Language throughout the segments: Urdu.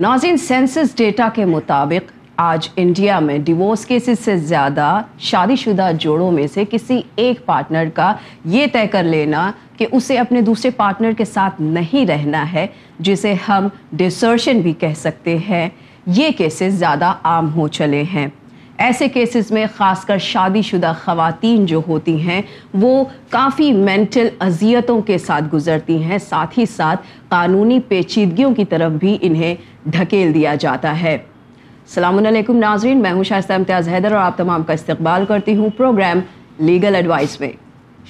ناظرین سینسس ڈیٹا کے مطابق آج انڈیا میں ڈیوورس کیسز سے زیادہ شادی شدہ جوڑوں میں سے کسی ایک پارٹنر کا یہ طے کر لینا کہ اسے اپنے دوسرے پارٹنر کے ساتھ نہیں رہنا ہے جسے ہم ڈسرشن بھی کہہ سکتے ہیں یہ کیسز زیادہ عام ہو چلے ہیں ایسے کیسز میں خاص کر شادی شدہ خواتین جو ہوتی ہیں وہ کافی مینٹل اذیتوں کے ساتھ گزرتی ہیں ساتھ ہی ساتھ قانونی پیچیدگیوں کی طرف بھی انہیں ڈھکیل دیا جاتا ہے السلام علیکم ناظرین میں ہوں شاہستہ امتیاز حیدر اور آپ تمام کا استقبال کرتی ہوں پروگرام لیگل ایڈوائز میں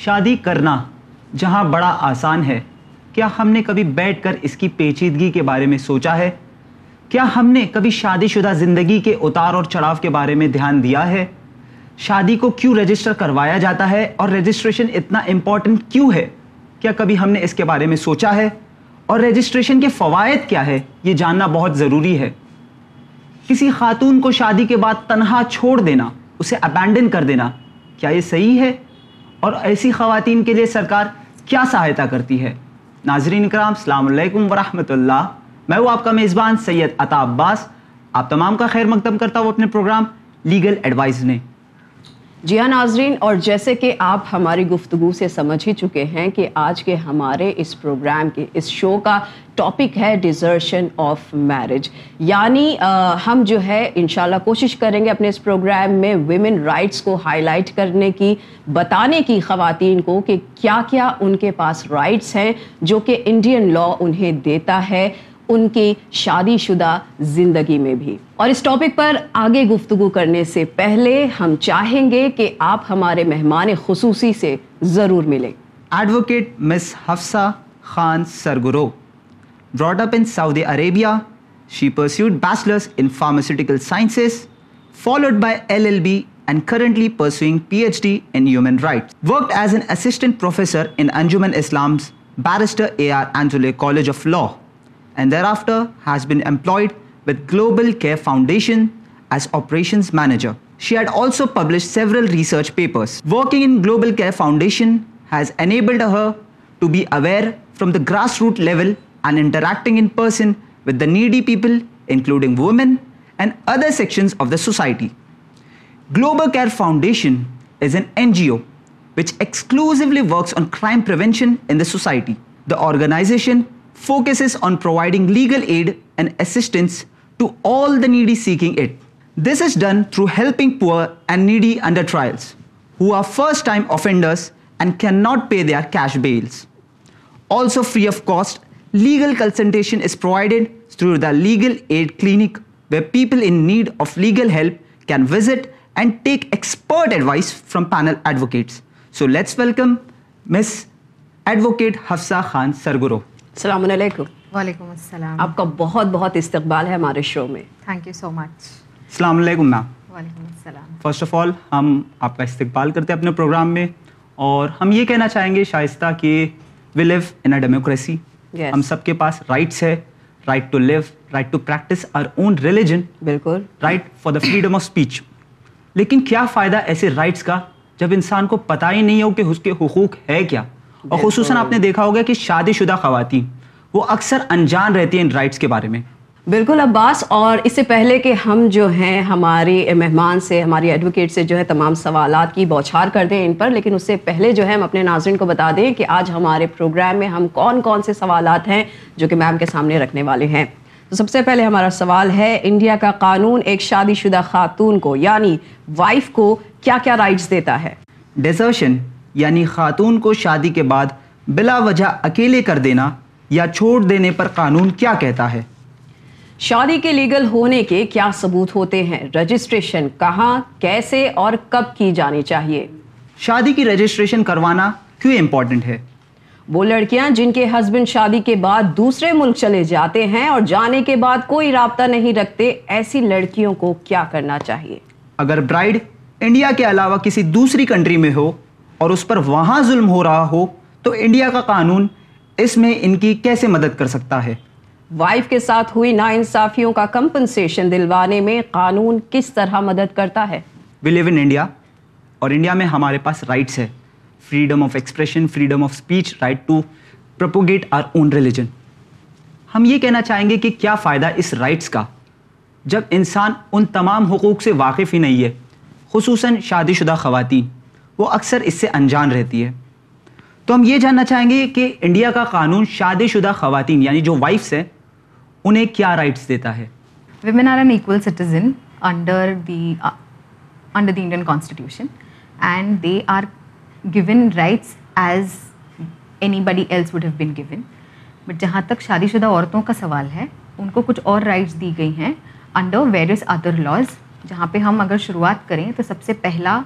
شادی کرنا جہاں بڑا آسان ہے کیا ہم نے کبھی بیٹھ کر اس کی پیچیدگی کے بارے میں سوچا ہے کیا ہم نے کبھی شادی شدہ زندگی کے اتار اور چڑھاؤ کے بارے میں دھیان دیا ہے شادی کو کیوں رجسٹر کروایا جاتا ہے اور رجسٹریشن اتنا امپورٹنٹ کیوں ہے کیا کبھی ہم نے اس کے بارے میں سوچا ہے اور رجسٹریشن کے فوائد کیا ہے یہ جاننا بہت ضروری ہے کسی خاتون کو شادی کے بعد تنہا چھوڑ دینا اسے ابینڈن کر دینا کیا یہ صحیح ہے اور ایسی خواتین کے لیے سرکار کیا سہایتا کرتی ہے ناظرین اکرام السلام علیکم ورحمۃ اللہ میں ہوں آپ کا میزبان سید عطا عباس آپ تمام کا خیر مقدم کرتا ہوں اپنے پروگرام لیگل ایڈوائز نے جی ہاں ناظرین اور جیسے کہ آپ ہماری گفتگو سے سمجھ ہی چکے ہیں کہ آج کے ہمارے اس پروگرام کے اس شو کا ٹاپک ہے ڈیزرشن آف میرج یعنی ہم جو ہے انشاءاللہ کوشش کریں گے اپنے اس پروگرام میں ویمن رائٹس کو ہائی لائٹ کرنے کی بتانے کی خواتین کو کہ کیا کیا ان کے پاس رائٹس ہیں جو کہ انڈین لا انہیں دیتا ہے ان کی شادی شدہ زندگی میں بھی اور اس ٹاپک پر آگے گفتگو کرنے سے پہلے ہم چاہیں گے کہ آپ ہمارے مہمان خصوصی سے ضرور ملیں advocate Miss Hafsa Khan she grew brought up in Saudi Arabia she pursued bachelors in pharmaceutical sciences followed by L L B and currently pursuing PhD in human rights. Worked as an assistant professor in Anjuman Islam's Barrister AR Anjule College of Law. ز enabled be aware from the grass root level interacting the needy people including women and other section of the society Global Care Foundation is an N G O ولی association society the organisation focuses on providing legal aid and assistance to all the needy seeking it. This is done through helping poor and needy under trials, who are first-time offenders and cannot pay their cash bails. Also free of cost, legal consultation is provided through the Legal Aid Clinic, where people in need of legal help can visit and take expert advice from panel advocates. So let's welcome Ms. Advocate Hafsa Khan Sarguro. السلام علیکم وعلیکم السلام آپ کا بہت بہت استقبال ہے ہمارے شو میں تھینک یو سو مچ السلام علیکم میم وعلیکم السلام فرسٹ آف آل ہم آپ کا استقبال کرتے ہیں اپنے پروگرام میں اور ہم یہ کہنا چاہیں گے شائستہ کہ we live in a democracy ہم سب کے پاس رائٹس ہے right to live right to practise our own religion بالکل right for the freedom of speech لیکن کیا فائدہ ایسے رائٹس کا جب انسان کو پتہ ہی نہیں ہو کہ اس کے حقوق ہے کیا اور خصوصاً آپ نے دیکھا ہوگا کہ شادی شدہ خواتین وہ اکثر انجان رہتی ہیں ان رائٹس کے بارے میں بالکل عباس اور اس سے پہلے کہ ہم جو ہیں ہماری مہمان سے ہماری ایڈوکیٹ سے جو ہے تمام سوالات کی بوچھار کر دیں ان پر لیکن اس سے پہلے جو ہے ہم اپنے ناظرین کو بتا دیں کہ آج ہمارے پروگرام میں ہم کون کون سے سوالات ہیں جو کہ میم کے سامنے رکھنے والے ہیں تو سب سے پہلے ہمارا سوال ہے انڈیا کا قانون ایک شادی شدہ خاتون کو یعنی وائف کو کیا کیا رائٹس دیتا ہے ڈیزرشن یعنی خاتون کو شادی کے بعد بلا وجہ اکیلے کر دینا یا چھوڑ دینے پر قانون کیا کہتا ہے شادی کے لیگل ہونے کے کیا ثبوت ہوتے ہیں رجسٹریشن کہاں کیسے اور کب کی جانی چاہیے شادی کی رجسٹریشن کروانا کیوں امپورٹنٹ ہے وہ لڑکیاں جن کے ہسبینڈ شادی کے بعد دوسرے ملک چلے جاتے ہیں اور جانے کے بعد کوئی رابطہ نہیں رکھتے ایسی لڑکیوں کو کیا کرنا چاہیے اگر برائڈ انڈیا کے علاوہ کسی دوسری کنٹری میں ہو اور اس پر وہاں ظلم ہو رہا ہو تو انڈیا کا قانون اس میں ان کی کیسے مدد کر سکتا ہے وائف کے ساتھ ہوئی نا انصافیوں کا کمپنسیشن دلوانے میں قانون کس طرح مدد کرتا ہے وی لیو ان انڈیا اور انڈیا میں ہمارے پاس رائٹس ہے freedom of expression freedom of speech right to propagate our own religion ہم یہ کہنا چاہیں گے کہ کیا فائدہ اس رائٹس کا جب انسان ان تمام حقوق سے واقف ہی نہیں ہے خصوصاً شادی شدہ خواتین وہ اکثر اس سے انجان رہتی ہے تو ہم یہ جاننا چاہیں گے کہ انڈیا کا قانون شادی شدہ خواتین یعنی جو وائفس ہیں انہیں کیا رائٹس دیتا ہے women are an equal citizen under the under the Indian constitution and they are given rights as anybody else would have been given but جہاں تک شادی شدہ عورتوں کا سوال ہے ان کو کچھ اور رائٹس دی گئی ہیں انڈر ویریس ادر لاز جہاں پہ ہم اگر شروعات کریں تو سب سے پہلا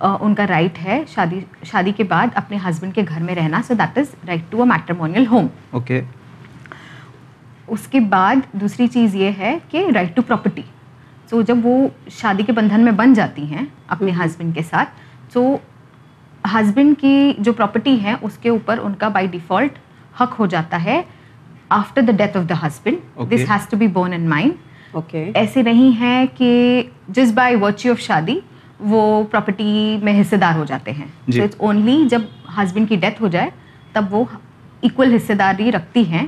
ان کا رائٹ ہے شادی شادی کے بعد اپنے ہسبینڈ کے گھر میں رہنا so that is right to a matrimonial home okay اس کے بعد دوسری چیز یہ ہے کہ رائٹ ٹو پراپرٹی سو جب وہ شادی کے بندھن میں بن جاتی ہیں اپنے ہسبینڈ کے ساتھ سو ہسبینڈ کی جو پراپرٹی ہے اس کے اوپر ان کا بائی ڈیفالٹ حق ہو جاتا ہے after the death of the husband this has to be borne mind ایسے نہیں ہے کہ جس بائی ورچیو آف شادی وہ پراپرٹی میں حصے دار ہو جاتے ہیں اونلی جی. جب ہسبینڈ کی ڈیتھ ہو جائے تب وہ اکول حصے داری رکھتی ہیں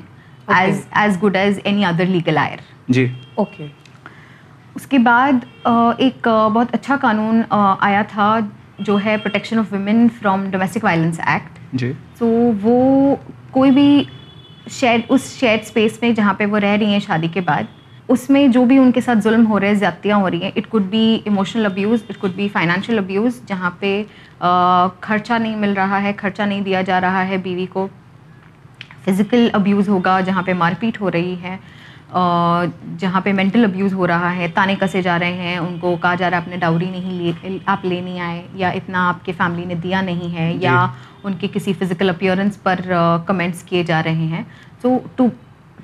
as as good as any other legal heir جی اوکے اس کے بعد ایک بہت اچھا قانون آیا تھا جو ہے protection of women from domestic violence act جی تو وہ کوئی بھی اس شیڈ اسپیس میں جہاں پہ وہ رہ رہی ہیں شادی کے بعد اس میں جو بھی ان کے ساتھ ظلم ہو رہے ہیں زیادتیاں ہو رہی ہیں it could be emotional abuse it could be financial abuse جہاں پہ خرچہ نہیں مل رہا ہے خرچہ نہیں دیا جا رہا ہے بیوی کو فزیکل ابیوز ہوگا جہاں پہ مار پیٹ ہو رہی ہے جہاں پہ مینٹل ابیوز ہو رہا ہے تانے کسے جا رہے ہیں ان کو کہا جا رہا ہے آپ نے ڈاوری نہیں لی آپ لے نہیں آئے یا اتنا آپ کے فیملی نے دیا نہیں ہے یا جی۔ ان کے کسی فزیکل اپیئرنس پر کمنٹس کیے جا رہے ہیں so to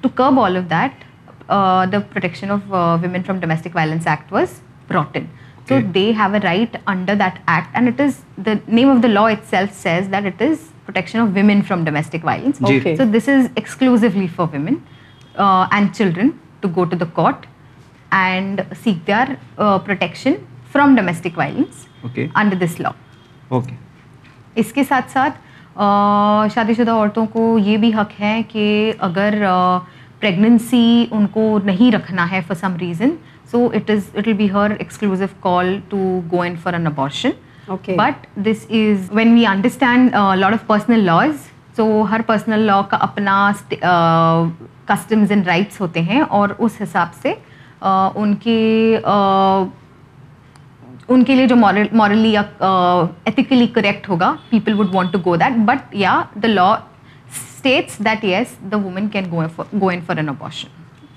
to curb all of that the protection of women from domestic violence act act was brought in so they have a right under that that and it it it is is the the name of law self says protection of women from domestic violence so this this is exclusively for women and and children to to go the court seek protection from violence under law اس کے ساتھ ساتھ شادی شدہ عورتوں کو یہ بھی حق ہے کہ اگر uh, پریگنینسی ان کو نہیں رکھنا ہے for some reason so it it is will be her exclusive call to go and for an abortion but this is when we understand lot of personal laws so her personal law کا اپنا کسٹمز اینڈ رائٹس ہوتے ہیں اور اس حساب سے ان کے ان کے لیے جو مارلی یا ایتھیکلی کریکٹ ہوگا people would want to go that but yeah the law states that yes they can go in for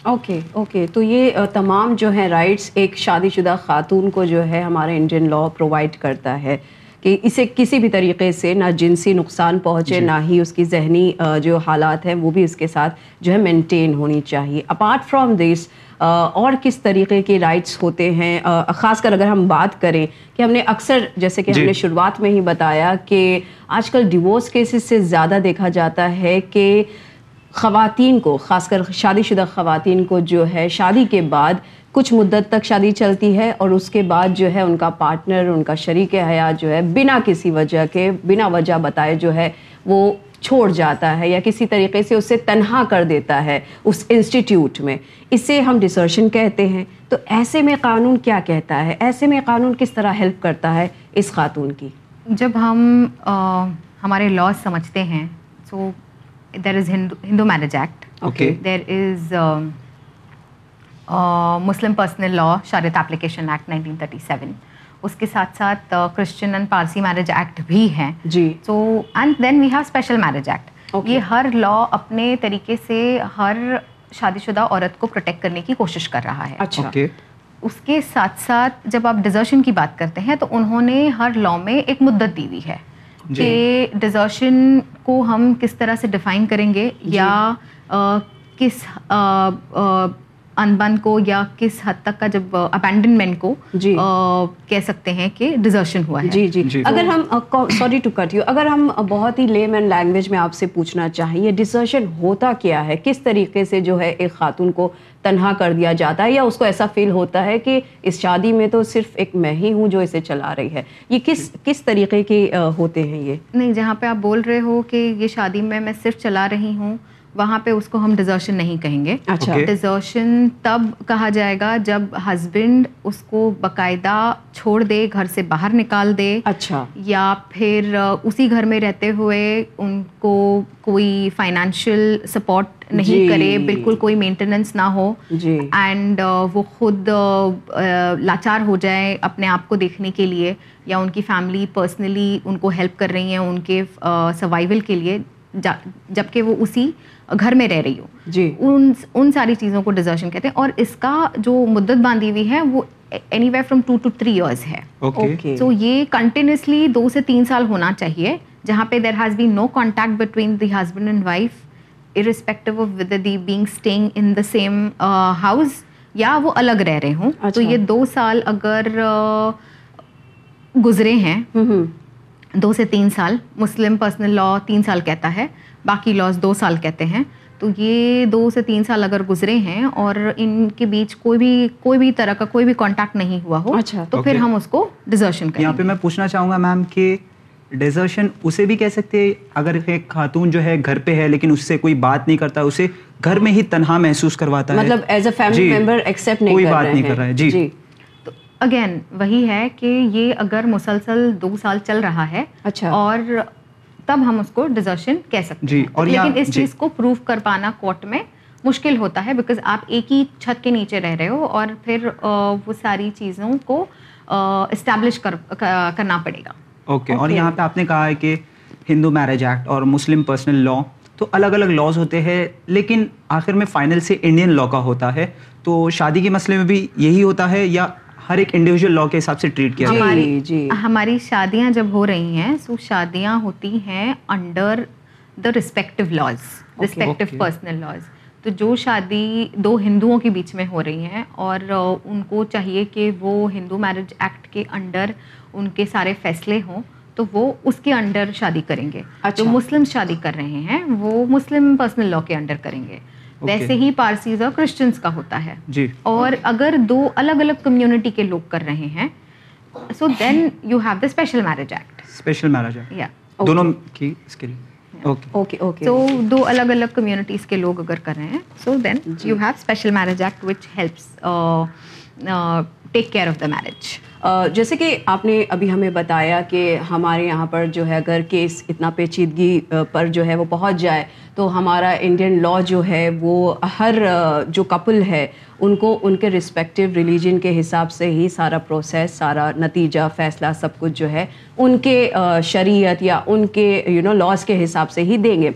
okay okay تو یہ uh, تمام جو ہیں رائٹس ایک شادی شدہ خاتون کو جو ہے ہمارا انڈین لا پرووائڈ کرتا ہے کہ اسے کسی بھی طریقے سے نہ جنسی نقصان پہنچے جی۔ نہ ہی اس کی ذہنی uh, جو حالات ہیں وہ بھی اس کے ساتھ جو ہے مینٹین ہونی چاہیے اپارٹ فرام دس اور کس طریقے کے رائٹس ہوتے ہیں خاص کر اگر ہم بات کریں کہ ہم نے اکثر جیسے کہ ہم جی۔ نے شروعات میں ہی بتایا کہ آج کل ڈیورس کیسز سے زیادہ دیکھا جاتا ہے کہ خواتین کو خاص کر شادی شدہ خواتین کو جو ہے شادی کے بعد کچھ مدت تک شادی چلتی ہے اور اس کے بعد جو ہے ان کا پارٹنر ان کا شریک حیات جو ہے بنا کسی وجہ کے بنا وجہ بتائے جو ہے وہ چھوڑ جاتا ہے یا کسی طریقے سے اسے تنہا کر دیتا ہے اس انسٹیٹیوٹ میں اسے ہم ڈسرشن کہتے ہیں تو ایسے میں قانون کیا کہتا ہے ایسے میں قانون کس طرح ہیلپ کرتا ہے اس خاتون کی جب ہم ہمارے لاس سمجھتے ہیں so there is Hindu marriage act okay there is Muslim personal law شارت application act nineteen thirty seven اس کے ساتھ ساتھ Christian and Parsi marriage act بھی ہیں جی and then we have special marriage act یہ ہر لا اپنے طریقے سے ہر شادی شدہ عورت کو پروٹیکٹ کرنے کی کوشش کر رہا ہے اچھا اس کے ساتھ ساتھ جب آپ ڈیزرشن کی بات کرتے ہیں تو انہوں نے ہر لا میں ایک مدت دی ہوئی ہے جی. کہ ڈیزرشن کو ہم کس طرح سے ڈیفائن کریں گے جی. یا کس انبن کو یا کس حد تک کا جب ابینڈنمنٹ کو جی کہہ سکتے ہیں کہ ڈیزرشن ہوا ہے جی جی, جی۔ اگر ہم سوری ٹو کٹ یو اگر ہم بہت ہی لیم اینڈ لینگویج میں آپ سے پوچھنا چاہیں یہ ڈیزرشن ہوتا کیا ہے کس طریقے سے جو ہے ایک خاتون کو تنہا کر دیا جاتا ہے یا اس کو ایسا فیل ہوتا ہے کہ اس شادی میں تو صرف ایک میں ہی ہوں جو اسے چلا رہی ہے یہ کس کس طریقے کے ہوتے ہیں یہ نہیں جہاں پہ آپ بول رہے ہو کہ یہ شادی میں میں صرف چلا رہی ہوں وہاں پہ اس کو ہم ڈیزرشن نہیں کہیں گے اچھا ڈیزرشن تب کہا جائے گا جب ہسبینڈ اس کو باقاعدہ چھوڑ دے گھر سے باہر نکال دے اچھا یا پھر اسی گھر میں رہتے ہوئے ان کو کوئی فائنینشیل سپورٹ نہیں جی۔ کرے بالکل کوئی مینٹیننس نہ ہو جی۔ اینڈ وہ خود لاچار ہو جائے اپنے آپ کو دیکھنے کے لیے یا ان کی فیملی پرسنلی ان کو ہیلپ کر رہی ہیں ان کے سروائول کے لیے جبکہ وہ اسی گھر میں رہ رہی ہو جی ان ان ساری چیزوں کو ڈیزرشن کہتے ہیں اور اس کا جو مدت باندھی ہوئی ہے وہ any from two to three years ہے یہ کنٹینیوسلی دو سے تین سال ہونا چاہیے جہاں پہ there has no contact between the husband and wife of with the being staying in the same house یا وہ الگ رہ رہے ہوں تو اچھا۔ یہ دو سال اگر uh, گزرے ہیں دو سے تین سال مسلم پرسنل لا تین سال کہتا ہے باقی لاس دو سال کہتے ہیں تو یہ دو سے تین سال اگر گزرے ہیں اور ان کے بیچ کوئی بھی کوئی بھی طرح کا کوئی بھی کانٹیکٹ نہیں ہوا ہو اچھا تو پھر ہم اس کو ڈیزرشن کریں یہاں پہ میں پوچھنا چاہوں گا میم کہ ڈیزرشن اسے بھی کہہ سکتے اگر ایک خاتون جو ہے گھر پہ ہے لیکن اس سے کوئی بات نہیں کرتا اسے گھر میں ہی تنہا محسوس کرواتا مطلب as a family member accept نہیں کوئی بات نہیں کر رہا ہے جی اگین جی۔ وہی ہے کہ یہ اگر مسلسل دو سال چل رہا ہے اچھا اور تب ہم اس کو ڈیزرشن کہہ سکتے جی اور لیکن اس جی۔ چیز کو پروف کر پانا کورٹ میں مشکل ہوتا ہے بیکاز آپ ایک ہی چھت کے نیچے رہ رہے ہو اور پھر وہ ساری چیزوں کو اسٹیبلش کرنا پڑے گا اوکے اور یہاں پہ آپ نے کہا ہے کہ ہندو میرج ایکٹ اور مسلم پرسنل لا تو الگ الگ لاز ہوتے ہیں لیکن آخر میں فائنل سے انڈین لا کا ہوتا ہے تو شادی کے مسئلے میں بھی یہی ہوتا ہے یا ہر ایک لا کے حساب سے ٹریٹ کیا جی۔ ہماری شادیاں جب ہو رہی ہیں سو شادیاں ہوتی ہیں under the laws personal laws تو جو شادی دو ہندوؤں کے بیچ میں ہو رہی ہیں اور ان کو چاہیے کہ وہ ہندو میرج ایکٹ کے انڈر ان کے سارے فیصلے ہوں تو وہ اس کے انڈر شادی کریں گے جو اچھا۔ مسلم شادی کر رہے ہیں وہ مسلم پرسنل لا کے انڈر کریں گے ویسے ہی پارسیز اور کرسچنس کا ہوتا ہے جی. اور اگر دو الگ الگ کمیونٹی کے لوگ کر رہے ہیں so then you have the special special marriage marriage act داشل تو دو الگ الگ کمیونٹیز کے لوگ اگر کر رہے ہیں so then you have special marriage act which helps take care of the marriage جیسے کہ آپ نے ابھی ہمیں بتایا کہ ہمارے یہاں پر جو ہے اگر کیس اتنا پیچیدگی uh, پر جو ہے وہ پہنچ جائے تو ہمارا انڈین لاء جو ہے وہ ہر جو کپل ہے ان کو ان کے رسپیکٹیو ریلیجن کے حساب سے ہی سارا پروسیس سارا نتیجہ فیصلہ سب کچھ جو ہے ان کے شریعت یا ان کے یو نو لاس کے حساب سے ہی دیں گے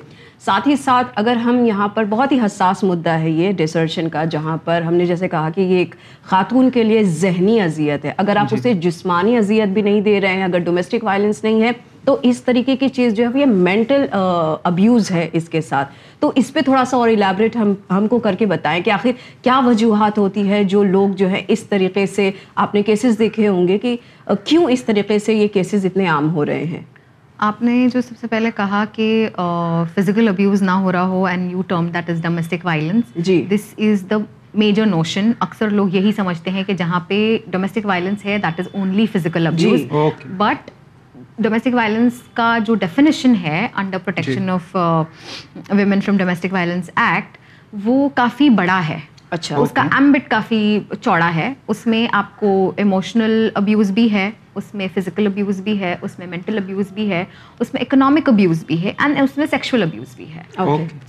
ساتھ ہی ساتھ اگر ہم یہاں پر بہت ہی حساس مدعا ہے یہ ڈسرشن کا جہاں پر ہم نے جیسے کہا کہ یہ ایک خاتون کے لیے ذہنی اذیت ہے اگر آپ جی۔ اسے جسمانی اذیت بھی نہیں دے رہے ہیں اگر ڈومیسٹک وائلنس نہیں ہے تو اس طریقے کی چیز جو ہے یہ مینٹل ابیوز ہے اس کے ساتھ تو اس پہ تھوڑا سا اور الیبریٹ ہم ہم کو کر کے بتائیں کہ آخر کیا وجوہات ہوتی ہے جو لوگ جو ہے اس طریقے سے آپ نے کیسز دیکھے ہوں گے کہ کیوں اس طریقے سے یہ کیسز اتنے عام ہو رہے ہیں آپ نے جو سب سے پہلے کہا کہ فزیکل ابیوز نہ ہو رہا ہو and you term that is domestic violence G this is the major notion اکثر لوگ یہی سمجھتے ہیں کہ جہاں پہ ڈومیسٹک وائلنس ہے that is only physical abuse but domestic violence کا جو ڈیفینیشن ہے under protection of women from domestic violence act وہ کافی بڑا ہے اچھا اس کا ایمبٹ کافی چوڑا ہے اس میں آپ کو ایموشنل ابیوز بھی ہے اس میں فزیکل ابیوز بھی ہے اس میں مینٹل ابیوز بھی ہے اس میں اکنامک ابیوز بھی ہے اینڈ اس میں سیکشل ابیوز بھی ہے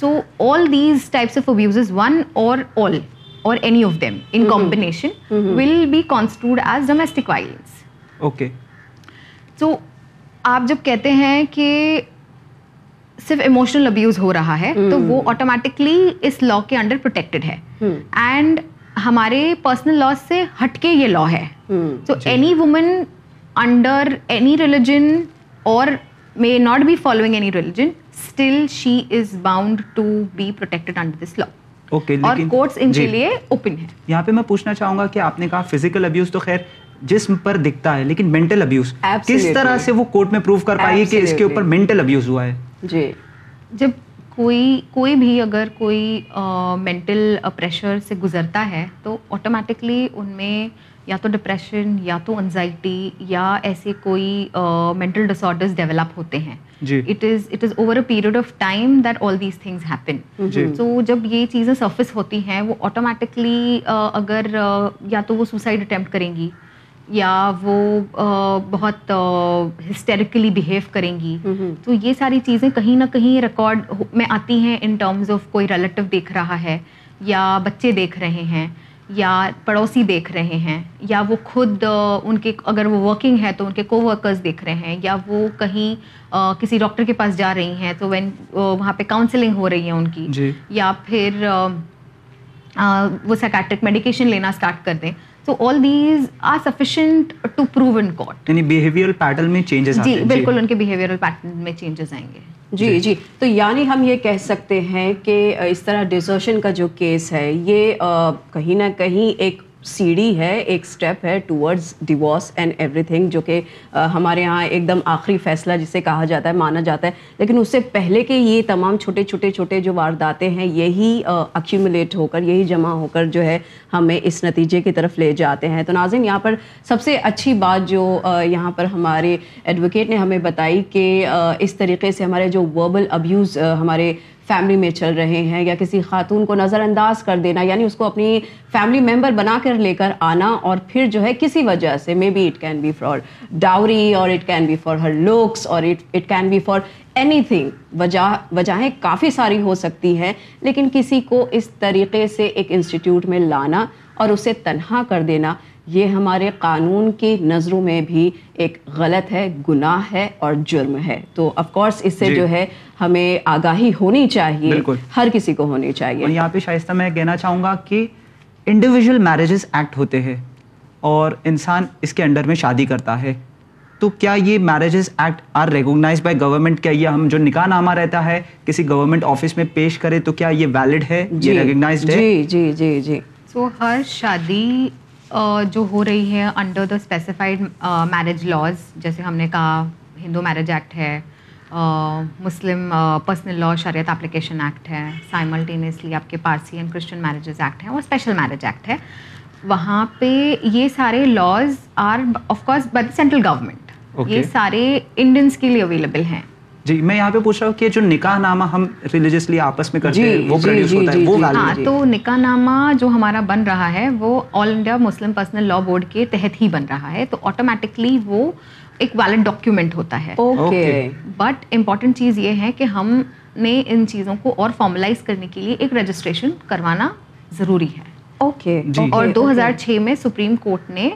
so all these types of abuse one or all or any of them in combination will be construed as domestic violence okay so آپ جب کہتے ہیں کہ صرف ایموشنل ابیوز ہو رہا ہے تو وہ آٹومیٹکلی hmm. اس لا کے انڈر پروٹیکٹڈ ہے اینڈ hmm. ہمارے پرسنل لا سے ہٹ کے یہ لا ہے so any woman under any religion or may not be following any religion still she is bound to be protected under this law or courts in کے جی. لیے اوپن ہے یہاں پہ میں پوچھنا چاہوں گا کہ آپ نے کہا فزیکل ابیوز تو خیر جسم پر دکھتا ہے لیکن مینٹل ابیوز کس طرح سے وہ کورٹ میں پروف کر پائے گی کہ اس کے اوپر مینٹل ابیوز ہوا ہے جی جب کوئی کوئی بھی اگر کوئی مینٹل پریشر سے گزرتا ہے تو آٹومیٹکلی ان میں یا تو ڈپریشن یا تو انزائٹی یا ایسے کوئی مینٹل ڈس آڈرز ڈیولپ ہوتے ہیں it is it is over a period of time that all these things happen so جب یہ چیزیں سرفس ہوتی ہیں وہ آٹومیٹکلی اگر یا تو وہ سوسائڈ اٹیمپٹ کریں گی یا وہ بہت ہسٹیریکلی بہیو کریں گی تو یہ ساری چیزیں کہیں نہ کہیں ریکارڈ میں آتی ہیں ان ٹرمز آف کوئی ریلیٹو دیکھ رہا ہے یا بچے دیکھ رہے ہیں یا پڑوسی دیکھ رہے ہیں یا وہ خود ان کے اگر وہ ورکنگ ہے تو ان کے کو ورکرز دیکھ رہے ہیں یا وہ کہیں کسی ڈاکٹر کے پاس جا رہی ہیں تو وین وہاں پہ کاؤنسلنگ ہو رہی ہے ان کی جی۔ یا پھر وہ سیکیٹرک میڈیکیشن لینا اسٹارٹ کر دیں so all these are sufficient to prove in court یعنی بیہیویئر پیٹرن میں چینجز جی،, جی بالکل ان کے بیہیویئر پیٹرن میں چینجز آئیں گے جی،, جی جی تو یعنی ہم یہ کہہ سکتے ہیں کہ اس طرح ڈیزرشن کا جو کیس ہے یہ کہیں نہ کہیں ایک سیڑھی ہے ایک اسٹیپ ہے towards divorce and everything جو کہ ہمارے یہاں ایک دم آخری فیصلہ جسے کہا جاتا ہے مانا جاتا ہے لیکن اس سے پہلے کے یہ تمام چھوٹے چھوٹے چھوٹے جو وارداتیں ہیں یہی اکیومولیٹ ہو کر یہی جمع ہو کر جو ہے ہمیں اس نتیجے کی طرف لے جاتے ہیں تو ناظرین یہاں پر سب سے اچھی بات جو یہاں پر ہمارے ایڈوکیٹ نے ہمیں بتائی کہ اس طریقے سے ہمارے جو وربل ابیوز ہمارے فیملی میں چل رہے ہیں یا کسی خاتون کو نظر انداز کر دینا یعنی اس کو اپنی فیملی ممبر بنا کر لے کر آنا اور پھر جو ہے کسی وجہ سے maybe it can be for dowry or it can be for her looks or it can be for anything وجہ وجہیں کافی ساری ہو سکتی ہیں لیکن کسی کو اس طریقے سے ایک انسٹیٹیوٹ میں لانا اور اسے تنہا کر دینا یہ ہمارے قانون کی نظروں میں بھی ایک غلط ہے گناہ ہے اور جرم ہے تو آف کورس اس سے جی۔ جو ہے ہمیں آگاہی ہونی چاہیے بالکل ہر کسی کو ہونی چاہیے یہاں پہ شائستہ میں کہنا چاہوں گا کہ انڈیویژل میرجز ایکٹ ہوتے ہیں اور انسان اس کے انڈر میں شادی کرتا ہے تو کیا یہ marriages act are recognise by government کیا یہ ہم جو نکاح نامہ رہتا ہے کسی گورنمنٹ آفس میں پیش کرے تو کیا یہ ویلڈ ہے یہ جی، جی، جی، ہر شادی جو ہو رہی ہے under the specified marriage laws جیسے ہم نے کہا ہندو میرج ایکٹ ہے Muslim personal law Shariat application act ہے سائملٹینیسلی آپ کے Parsi and Christian marriages act ہیں وہ اسپیشل میرج ایکٹ ہے وہاں پہ یہ سارے laws are of course by central government یہ سارے انڈینس کے لیے اویلیبل ہیں جی میں یہاں پہ پوچھ رہا ہوں کہ جو نکاح نامہ ہم ریلیجیسلی آپس میں کرتے جی، ہیں وہ پروڈیوس جی، جی، ہوتا ہے وہ ہاں تو نکاح نامہ جو ہمارا بن رہا ہے وہ all India Muslim personal law board کے تحت ہی بن رہا ہے تو آٹومیٹکلی وہ ایک ویلڈ ڈاکیومنٹ ہوتا ہے بٹ امپورٹنٹ چیز یہ ہے کہ ہم نے ان چیزوں کو اور فارملائز کرنے کے لیے ایک رجسٹریشن کروانا ضروری ہے اوکے جی۔ اور دو ہزار چھ میں سپریم کورٹ نے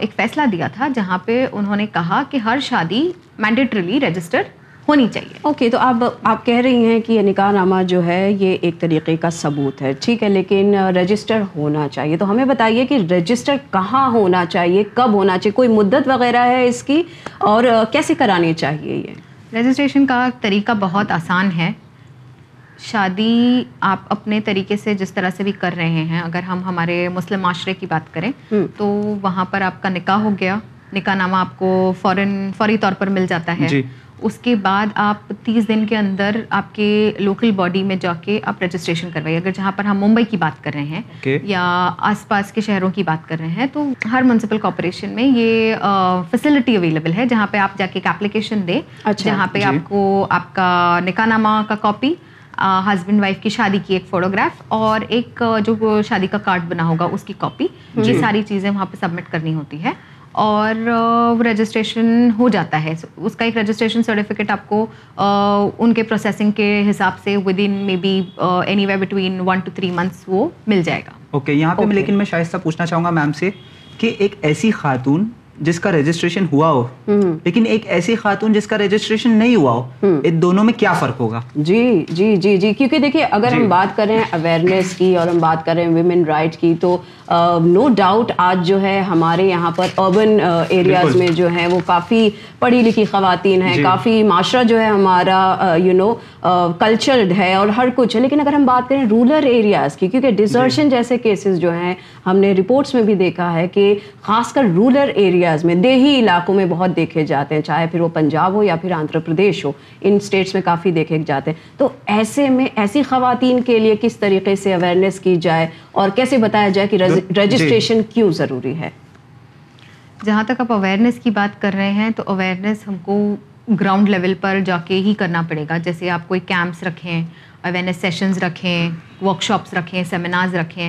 ایک فیصلہ دیا تھا جہاں پہ انہوں نے کہا کہ ہر شادی مینڈیٹریلی رجسٹر ہونی چاہیے اوکے تو اب آپ کہہ رہی ہیں کہ یہ نکاح نامہ جو ہے یہ ایک طریقے کا ثبوت ہے ٹھیک ہے لیکن رجسٹر ہونا چاہیے تو ہمیں بتائیے کہ رجسٹر کہاں ہونا چاہیے کب ہونا چاہیے کوئی مدت وغیرہ ہے اس کی اور کیسے کرانی چاہیے یہ رجسٹریشن کا طریقہ بہت آسان ہے شادی آپ اپنے طریقے سے جس طرح سے بھی کر رہے ہیں اگر ہم ہمارے مسلم معاشرے کی بات کریں تو وہاں پر آپ کا نکاح ہو گیا نکاح نامہ آپ کو فوراً فوری طور پر مل جاتا ہے جی۔ اس کے بعد آپ تیس دن کے اندر آپ کے لوکل باڈی میں جا کے آپ رجسٹریشن کروائیے اگر جہاں پر ہم ممبئی کی بات کر رہے ہیں یا آس پاس کے شہروں کی بات کر رہے ہیں تو ہر میونسپل کارپوریشن میں یہ فیسلٹی اویلیبل ہے جہاں پہ آپ جا کے ایک اپلیکیشن دیں اچھا۔ جہاں پہ جی۔ آپ کو آپ کا نکاح نامہ کا کاپی ہسبینڈ وائف کی شادی کی ایک فوٹوگراف اور ایک جو شادی کا کارڈ بنا ہوگا اس کی کاپی یہ جی۔ ساری چیزیں وہاں پہ سبمٹ کرنی ہوتی ہے اور رجسٹریشن ہو جاتا ہے اس کا ایک رجسٹریشن سرٹیفکیٹ آپ کو ان کے پروسیسنگ کے حساب سے within maybe anyway between one two three months وہ مل جائے گا اوکے یہاں پہ لیکن میں شاید سب پوچھنا چاہوں گا میم سے کہ ایک ایسی خاتون جس کا رجسٹریشن ہوا ہو لیکن ایک ایسی خاتون جس کا رجسٹریشن نہیں ہوا ہو ان دونوں میں کیا فرق ہوگا جی جی جی جی کیونکہ دیکھیے اگر ہم جی۔ بات کریں اویئرنیس کی اور ہم بات کریں ویمن رائٹ کی تو نو ڈاؤٹ آج جو ہے ہمارے یہاں پر اربن ایریاز میں جو ہے وہ کافی پڑھی لکھی خواتین ہیں جی۔ کافی معاشرہ جو ہے ہمارا یو نو کلچرڈ ہے اور ہر کچھ ہے لیکن اگر ہم بات کریں رولر ایریاز کی کیونکہ ڈیزرشن جی۔ جیسے کیسز جو ہیں ہم نے رپورٹس میں بھی دیکھا ہے کہ خاص کر رولر ایریا ایریاز میں دیہی علاقوں میں بہت دیکھے جاتے ہیں چاہے پھر وہ پنجاب ہو یا پھر آندھرا پردیش ہو ان اسٹیٹس میں کافی دیکھے جاتے ہیں تو ایسے میں ایسی خواتین کے لیے کس طریقے سے اویئرنیس کی جائے اور کیسے بتایا جائے کہ رجسٹریشن جی۔ کیوں ضروری ہے جہاں تک آپ اویئرنیس کی بات کر رہے ہیں تو اویئرنیس ہم کو گراؤنڈ لیول پر جا کے ہی کرنا پڑے گا جیسے آپ کوئی کیمپس رکھیں اویئرنیس سیشنز رکھیں ورک شاپس رکھیں سیمینارز رکھیں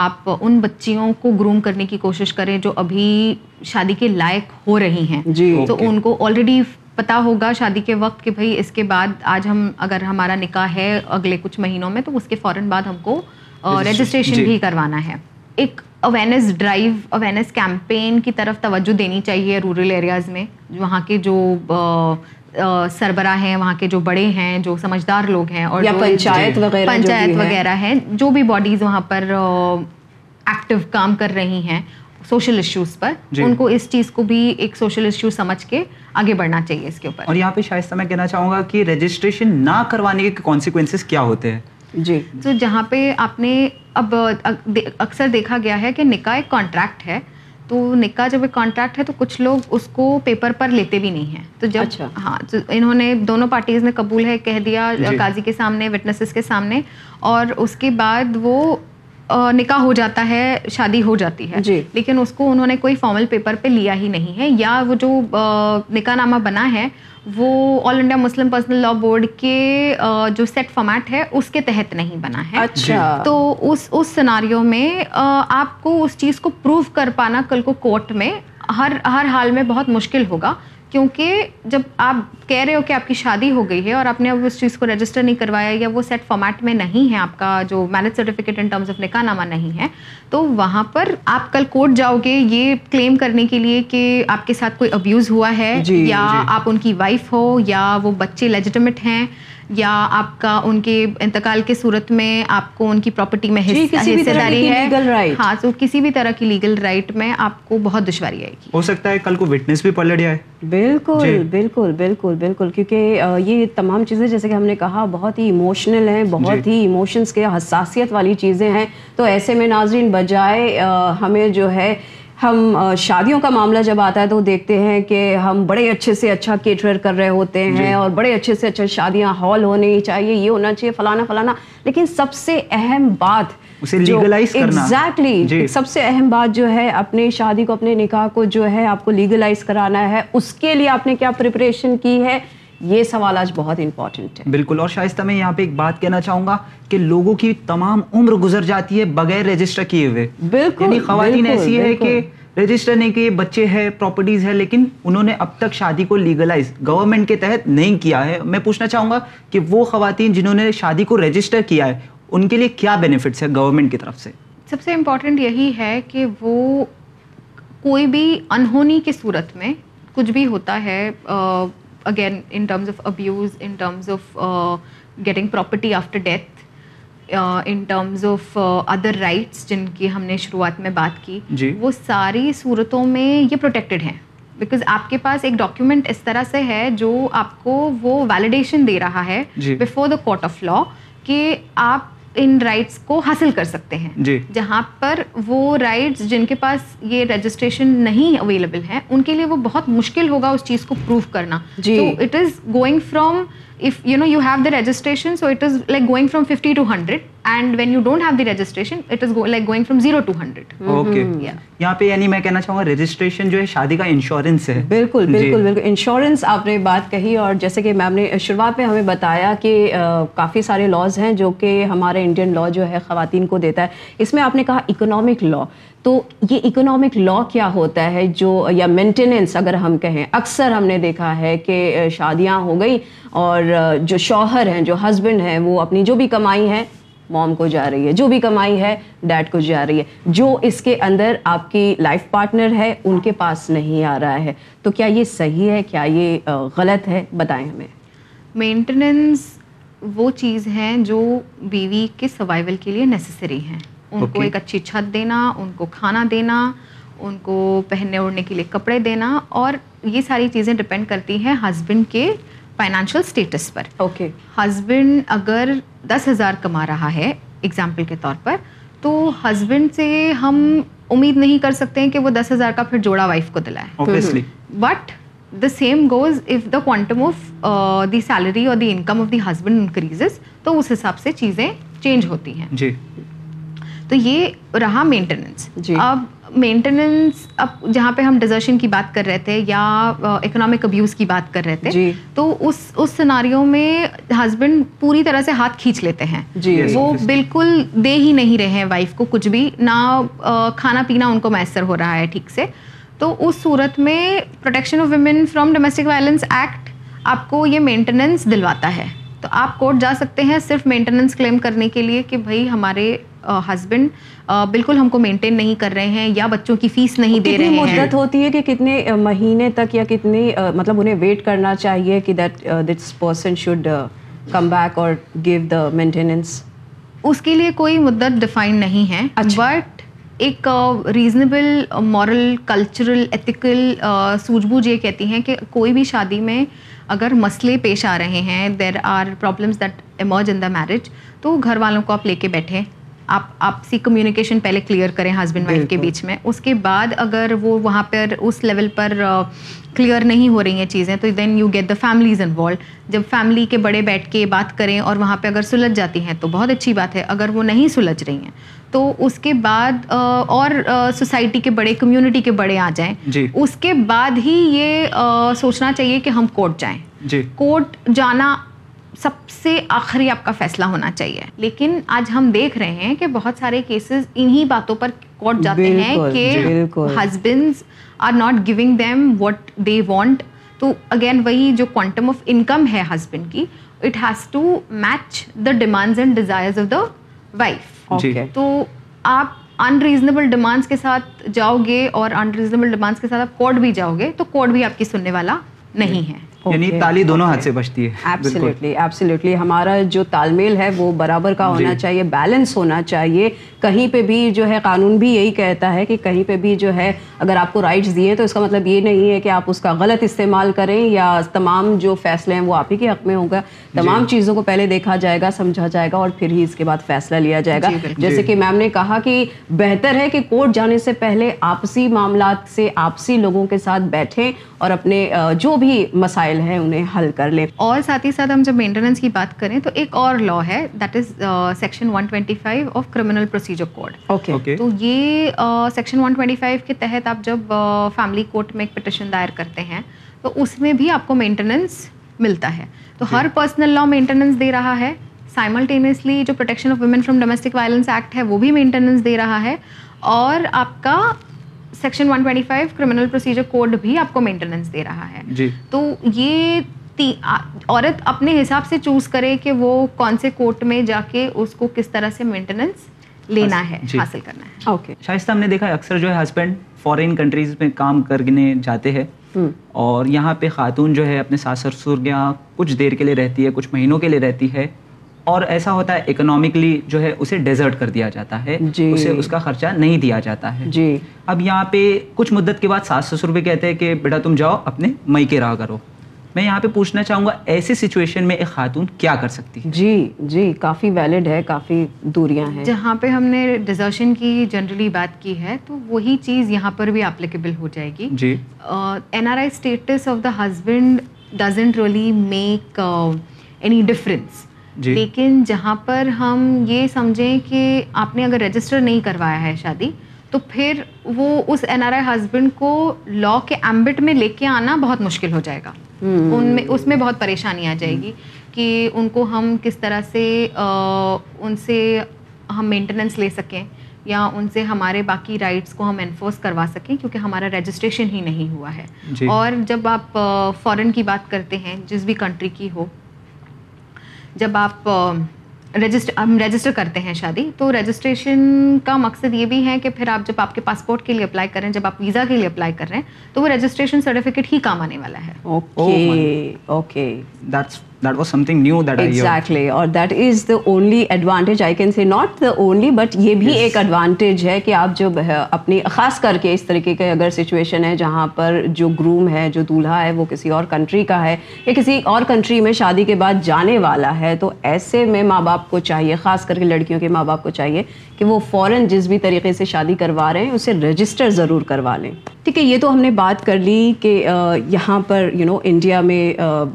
آپ ان بچیوں کو گروم کرنے کی کوشش کریں جو ابھی شادی کے لائق ہو رہی ہیں جی۔ تو ان کو آلریڈی پتا ہوگا شادی کے وقت کہ بھائی اس کے بعد آج ہم اگر ہمارا نکاح ہے اگلے کچھ مہینوں میں تو اس کے فوراً بعد ہم کو رجسٹریشن بھی کروانا ہے ایک اویئرنیس ڈرائیو اویئرنیس کیمپین کی طرف توجہ دینی چاہیے رورل ایریاز میں وہاں کے جو سربراہ ہیں وہاں کے جو بڑے ہیں جو سمجھدار لوگ ہیں اور پنچایت جی، وغیرہ پنچایت وغیرہ ہے جو بھی باڈیز وہاں پر ایکٹیو کام کر رہی ہیں سوشل ایشوز پر جی۔ ان کو اس چیز کو بھی ایک سوشل ایشو سمجھ کے آگے بڑھنا چاہیے اس کے اوپر اور یہاں پہ شاید کہنا چاہوں گا کہ رجسٹریشن نہ کروانے کے کانسیکوینس کیا ہوتے ہیں جی تو جہاں پہ آپ نے اب اکثر دیکھا گیا ہے کہ نکاح ایک کانٹریکٹ ہے تو نکاح جب ایک کانٹریکٹ ہے تو کچھ لوگ اس کو پیپر پر لیتے بھی نہیں ہیں تو جب اچھا۔ ہاں انہوں نے دونوں پارٹیز نے قبول ہے کہہ دیا قاضی جی۔ کے سامنے وٹنسز کے سامنے اور اس کے بعد وہ نکاح ہو جاتا ہے شادی ہو جاتی ہے جی۔ لیکن اس کو انہوں نے کوئی فارمل پیپر پہ لیا ہی نہیں ہے یا وہ جو نکاح نامہ بنا ہے وہ all India Muslim personal law board کے جو سیٹ فارمیٹ ہے اس کے تحت نہیں بنا ہے اچھا تو اس اس سناریو میں آپ کو اس چیز کو پروو کر پانا کل کو کورٹ میں ہر ہر حال میں بہت مشکل ہوگا کیونکہ جب آپ کہہ رہے ہو کہ آپ کی شادی ہو گئی ہے اور آپ نے اب اس چیز کو رجسٹر نہیں کروایا یا وہ سیٹ فارمیٹ میں نہیں ہے آپ کا جو marriage certificate in terms of نکاح نامہ نہیں ہے تو وہاں پر آپ کل کورٹ جاؤ گے یہ کلیم کرنے کے لیے کہ آپ کے ساتھ کوئی ابیوز ہوا ہے جی، جی، یا جی۔ آپ ان کی وائف ہو یا وہ بچے لیجیٹمیٹ ہیں یا آپ کا ان کے انتقال کے صورت میں آپ کو ان کی پراپرٹی میں حصہ داری ہے ہاں تو کسی بھی طرح کی لیگل رائٹ میں آپ کو بہت دشواری آئے گی ہو سکتا ہے کل کو وٹنس بھی پلٹ جائے بے بالکل جی۔ بالکل بالکل بالکل کیونکہ یہ تمام چیزیں جیسے کہ ہم نے کہا بہت ہی ایموشنل ہیں بہت جی۔ ہی ایموشنس کے حساسیت والی چیزیں ہیں تو ایسے میں ناظرین بجائے ہمیں جو ہے ہم شادیوں کا معاملہ جب آتا ہے تو دیکھتے ہیں کہ ہم بڑے اچھے سے اچھا کیٹر کر رہے ہوتے ہیں جی۔ اور بڑے اچھے سے اچھا شادیاں ہال ہونی چاہیے یہ ہونا چاہیے فلانا فلانا لیکن سب سے اہم بات اسے لیگلائز کرنا ایگزیکٹلی جی۔ سب سے اہم بات جو ہے اپنے شادی کو اپنے نکاح کو جو ہے آپ کو لیگلائز کرانا ہے اس کے لیے آپ نے کیا پریپریشن کی ہے یہ سوال آج بہت امپورٹنٹ ہے بالکل اور شائستہ میں یہاں پہ ایک بات کہنا چاہوں گا کہ لوگوں کی تمام عمر گزر جاتی ہے بغیر رجسٹر کیے ہوئے بالکل یعنی خواتین ایسی ہے کہ رجسٹر نہیں کیے بچے ہیں پراپرٹیز ہیں لیکن انہوں نے اب تک شادی کو لیگلائز گورنمنٹ کے تحت نہیں کیا ہے میں پوچھنا چاہوں گا کہ وہ خواتین جنہوں نے شادی کو رجسٹر کیا ہے ان کے لیے کیا بینیفٹس ہے گورنمنٹ کی طرف سے سب سے امپورٹنٹ یہی ہے کہ وہ کوئی بھی انہونی کی صورت میں کچھ بھی ہوتا ہے again in in in terms terms terms of of of abuse getting property after death other rights جن کی ہم نے شروعات میں بات کی جی. وہ ساری صورتوں میں یہ پروٹیکٹیڈ ہیں بیکاز آپ کے پاس ایک ڈاکیومنٹ اس طرح سے ہے جو آپ کو وہ ویلیڈیشن دے رہا ہے before the court of law کہ آپ ان رائٹس کو حاصل کر سکتے ہیں جی جہاں پر وہ رائٹس جن کے پاس یہ رجسٹریشن نہیں اویلیبل ہے ان کے لیے وہ بہت مشکل ہوگا اس چیز کو پروف کرنا تو it is going from registration جو ہے شادی کا انشورنس ہے بالکل بالکل بالکل انشورنس آپ نے بات کہی اور جیسے کہ میم نے شروعات میں ہمیں بتایا کہ کافی سارے لاز ہیں جو کہ ہمارا انڈین لا جو ہے خواتین کو دیتا ہے اس میں آپ نے کہا اکنامک لا تو یہ اکنامک لا کیا ہوتا ہے جو یا مینٹیننس اگر ہم کہیں اکثر ہم نے دیکھا ہے کہ شادیاں ہو گئی اور جو شوہر ہیں جو ہسبینڈ ہیں وہ اپنی جو بھی کمائی ہیں موم کو جا رہی ہے جو بھی کمائی ہے ڈیڈ کو جا رہی ہے جو اس کے اندر آپ کی لائف پارٹنر ہے ان کے پاس نہیں آ رہا ہے تو کیا یہ صحیح ہے کیا یہ غلط ہے بتائیں ہمیں مینٹیننس وہ چیز ہیں جو بیوی کے سروائیول کے لیے نیسسری ہیں ان کو ایک اچھی چھت دینا ان کو کھانا دینا ان کو پہننے اوڑھنے کے لیے کپڑے دینا اور یہ ساری چیزیں ڈپینڈ کرتی ہیں ہسبینڈ کے فائنینشیل اسٹیٹس پر اوکے ہسبینڈ اگر دس ہزار کما رہا ہے اگزامپل کے طور پر تو ہسبینڈ سے ہم امید نہیں کر سکتے ہیں کہ وہ دس ہزار کا پھر جوڑا وائف کو دلائے but the same goes of the quantum of the salary اور the income of the husband increase تو اس حساب سے چیزیں چینج ہوتی ہیں جی تو یہ رہا مینٹیننس جی۔ اب مینٹیننس اب جہاں پہ ہم ڈیزرشن کی بات کر رہے تھے یا اکنامک ابیوز کی بات کر رہے تھے جی۔ تو اس اس سناریوں میں ہسبینڈ پوری طرح سے ہاتھ کھینچ لیتے ہیں جی۔ وہ بالکل دے ہی نہیں رہے ہیں وائف کو کچھ بھی نہ کھانا پینا ان کو میسر ہو رہا ہے ٹھیک سے تو اس صورت میں protection of women from domestic violence act آپ کو یہ مینٹیننس دلواتا ہے تو آپ کورٹ جا سکتے ہیں صرف مینٹیننس کلیم کرنے کے لیے کہ بھائی ہمارے ہسبینڈ بالکل ہم کو مینٹین نہیں کر رہے ہیں یا بچوں کی فیس نہیں دے رہے ہیں مدت ہوتی ہے کہ کتنے مہینے تک یا کتنے مطلب انہیں ویٹ کرنا چاہیے کہ that this person should come back اور گیو دا مینٹیننس اس کے لیے کوئی مدت ڈیفائن نہیں ہے بٹ اچھا۔ ایک ریزنیبل مورل کلچرل ایتھیکل سوجھ بوجھ یہ کہتی ہیں کہ کوئی بھی شادی میں اگر مسئلے پیش آ رہے ہیں there are problems that emerge in the marriage تو گھر والوں کو آپ لے کے بیٹھیں آپ آپسی کمیونیکیشن پہلے کلیئر کریں ہسبینڈ وائف کے بیچ میں اس کے بعد اگر وہ وہاں پر اس لیول پر کلیئر نہیں ہو رہی ہیں چیزیں تو then you get the families involve جب فیملی کے بڑے بیٹھ کے بات کریں اور وہاں پہ اگر سلجھ جاتی ہیں تو بہت اچھی بات ہے اگر وہ نہیں سلجھ رہی ہیں تو اس کے بعد اور سوسائٹی کے بڑے کمیونٹی کے بڑے آ جائیں جی۔ اس کے بعد ہی یہ سوچنا چاہیے کہ ہم کورٹ جائیں کورٹ جی۔ جانا سب سے آخری آپ کا فیصلہ ہونا چاہیے لیکن آج ہم دیکھ رہے ہیں کہ بہت سارے کیسز انہی باتوں پر کوٹ جاتے ہیں کہ husband are not giving them what they want تو اگین وہی جو کوانٹم آف انکم ہے ہسبینڈ کی it has to match the demands and desires of the wife تو آپ انریزنیبل ڈیمانڈس کے ساتھ جاؤ گے اور ریزنیبل ڈیمانڈس کے ساتھ آپ کورٹ بھی جاؤ گے تو کورٹ بھی آپ کی سننے والا نہیں ہے یعنی تالی دونوں ہاتھ سے بچتی ہے ہمارا جو تال میل ہے وہ برابر کا ہونا جی۔ چاہیے بیلنس ہونا چاہیے کہیں پہ بھی جو ہے قانون بھی یہی کہتا ہے کہ کہیں پہ بھی جو ہے اگر آپ کو رائٹس دیے تو اس کا مطلب یہ نہیں ہے کہ آپ اس کا غلط استعمال کریں یا تمام جو فیصلے ہیں وہ آپ ہی کے حق میں ہوگا جی۔ تمام چیزوں کو پہلے دیکھا جائے گا سمجھا جائے گا اور پھر ہی اس کے بعد فیصلہ لیا جائے گا جی، جیسے کہ میم نے کہا کہ بہتر ہے کہ کورٹ جانے سے پہلے آپسی معاملات سے آپسی لوگوں کے ساتھ بیٹھیں اور اپنے جو بھی مسائل مسائل ہیں انہیں حل کر لیں اور ساتھ ہی ساتھ ہم جب مینٹیننس کی بات کریں تو ایک اور لا ہے that is section one twenty five of criminal procedure code okay تو یہ سیکشن ون ٹوینٹی فائیو کے تحت آپ جب فیملی uh, کورٹ میں ایک پٹیشن دائر کرتے ہیں تو اس میں بھی آپ کو مینٹیننس ملتا ہے تو جی۔ ہر پرسنل لا مینٹیننس دے رہا ہے سائملٹینیسلی جو protection of women from domestic violence act ہے وہ بھی مینٹیننس دے رہا ہے اور آپ کا سیکشن 125 کرمنل پروسیجر کوڈ بھی آپ کو مینٹیننس دے رہا ہے جی تو یہ عورت اپنے حساب سے چوز کرے کہ وہ کون سے کورٹ میں جا کے اس کو کس طرح سے مینٹیننس لینا ہے جی۔ حاصل کرنا ہے ہم نے دیکھا اکثر جو ہے ہسبینڈ فارین کنٹریز میں کام کرنے جاتے ہیں اور یہاں پہ خاتون جو ہے اپنے سا سر گیا کچھ دیر کے لیے رہتی ہے کچھ مہینوں کے لیے رہتی ہے اور ایسا ہوتا ہے اکنامکلی جو ہے اسے ڈیزرٹ کر دیا جاتا ہے جی اسے اس کا خرچہ نہیں دیا جاتا ہے جی اب یہاں پہ کچھ مدت کے بعد سات سو روپئے کہتے ہیں کہ بیٹا تم جاؤ اپنے مئی کے راہ کرو میں یہاں پہ پوچھنا چاہوں گا ایسی سچویشن میں ایک خاتون کیا کر سکتی ہے جی جی کافی ویلڈ ہے کافی دوریاں ہیں جہاں پہ ہم نے ڈیزرشن کی جنرلی بات کی ہے تو وہی چیز یہاں پر بھی اپلیکیبل ہو جائے گی جی N R I status of the husband doesn't really make any difference جی۔ لیکن جہاں پر ہم یہ سمجھیں کہ آپ نے اگر رجسٹر نہیں کروایا ہے شادی تو پھر وہ اس این آر آئی ہسبینڈ کو لا کے ایمبٹ میں لے کے آنا بہت مشکل ہو جائے گا ان میں اس میں بہت پریشانی آ جائے گی کہ ان کو ہم کس طرح سے ان سے ہم مینٹیننس لے سکیں یا ان سے ہمارے باقی رائٹس کو ہم انفورس کروا سکیں کیونکہ ہمارا رجسٹریشن ہی نہیں ہوا ہے جی۔ اور جب آپ فورن کی بات کرتے ہیں جس بھی کنٹری کی ہو جب آپ رجسٹر ہم رجسٹر کرتے ہیں شادی تو رجسٹریشن کا مقصد یہ بھی ہے کہ پھر آپ جب آپ کے پاسپورٹ کے لیے اپلائی کریں جب آپ ویزا کے لیے اپلائی کر رہے ہیں تو وہ رجسٹریشن سرٹیفکیٹ ہی کام آنے والا ہے okay oh okay that's that is دالی advantage I can see not the only but یہ بھی ایک ایڈوانٹیج ہے کہ آپ جب اپنی خاص کر کے اس طریقے کے اگر سچویشن ہے جہاں پر جو گروم ہے جو دولہا ہے وہ کسی اور کنٹری کا ہے یا کسی اور کنٹری میں شادی کے بعد جانے والا ہے تو ایسے میں ماں باپ کو چاہیے خاص کر کے لڑکیوں کے ماں باپ کو چاہیے کہ وہ فوراً جس بھی طریقے سے شادی کروا رہے ہیں اسے رجسٹر ضرور کروا لیں ٹھیک ہے یہ تو ہم نے بات کر لی کہ یہاں پر یو نو انڈیا میں